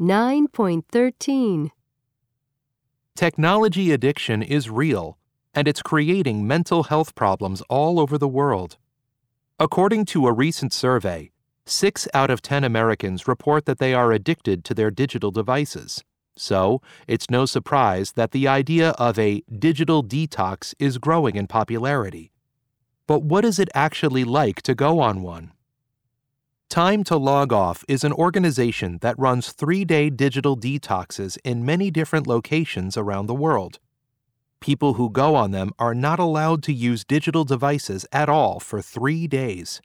9.13 Technology addiction is real, and it's creating mental health problems all over the world. According to a recent survey, 6 out of 10 Americans report that they are addicted to their digital devices. So, it's no surprise that the idea of a digital detox is growing in popularity. But what is it actually like to go on one? Time to Log Off is an organization that runs three day digital detoxes in many different locations around the world. People who go on them are not allowed to use digital devices at all for three days.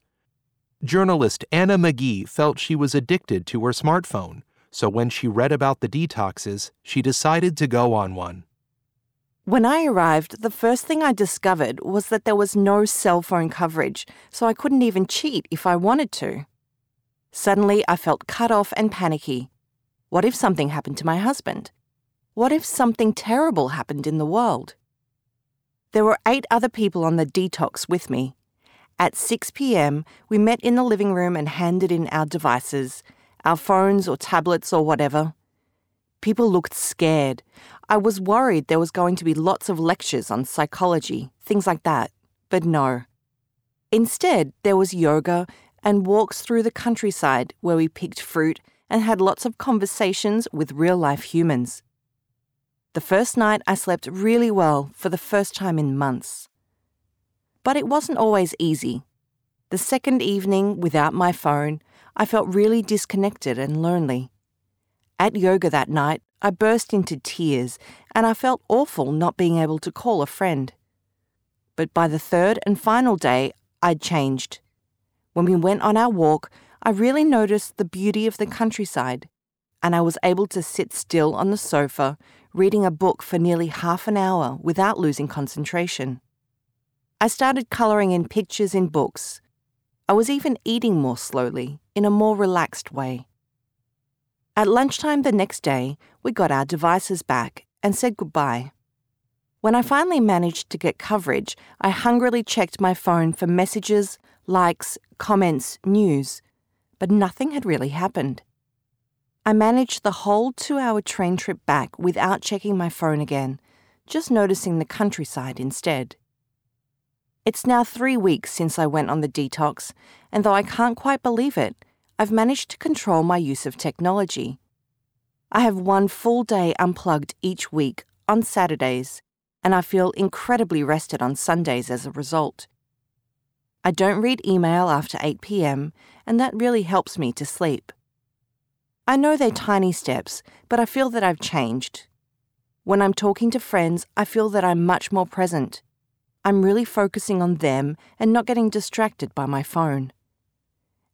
Journalist Anna McGee felt she was addicted to her smartphone, so when she read about the detoxes, she decided to go on one. When I arrived, the first thing I discovered was that there was no cell phone coverage, so I couldn't even cheat if I wanted to. Suddenly, I felt cut off and panicky. What if something happened to my husband? What if something terrible happened in the world? There were eight other people on the detox with me. At 6 pm, we met in the living room and handed in our devices, our phones or tablets or whatever. People looked scared. I was worried there was going to be lots of lectures on psychology, things like that. But no. Instead, there was yoga and walks through the countryside where we picked fruit and had lots of conversations with real life humans. The first night I slept really well for the first time in months. But it wasn't always easy. The second evening without my phone, I felt really disconnected and lonely. At yoga that night, I burst into tears and I felt awful not being able to call a friend. But by the third and final day, I'd changed. When we went on our walk, I really noticed the beauty of the countryside, and I was able to sit still on the sofa, reading a book for nearly half an hour without losing concentration. I started colouring in pictures in books. I was even eating more slowly, in a more relaxed way. At lunchtime the next day, we got our devices back and said goodbye. When I finally managed to get coverage, I hungrily checked my phone for messages, likes, comments, news, but nothing had really happened. I managed the whole two hour train trip back without checking my phone again, just noticing the countryside instead. It's now three weeks since I went on the detox, and though I can't quite believe it, I've managed to control my use of technology. I have one full day unplugged each week on Saturdays, and I feel incredibly rested on Sundays as a result. I don't read email after 8 pm, and that really helps me to sleep. I know they're tiny steps, but I feel that I've changed. When I'm talking to friends, I feel that I'm much more present. I'm really focusing on them and not getting distracted by my phone.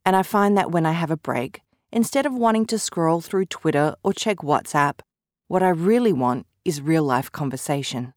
And I find that when I have a break, instead of wanting to scroll through Twitter or check WhatsApp, what I really want is real life conversation.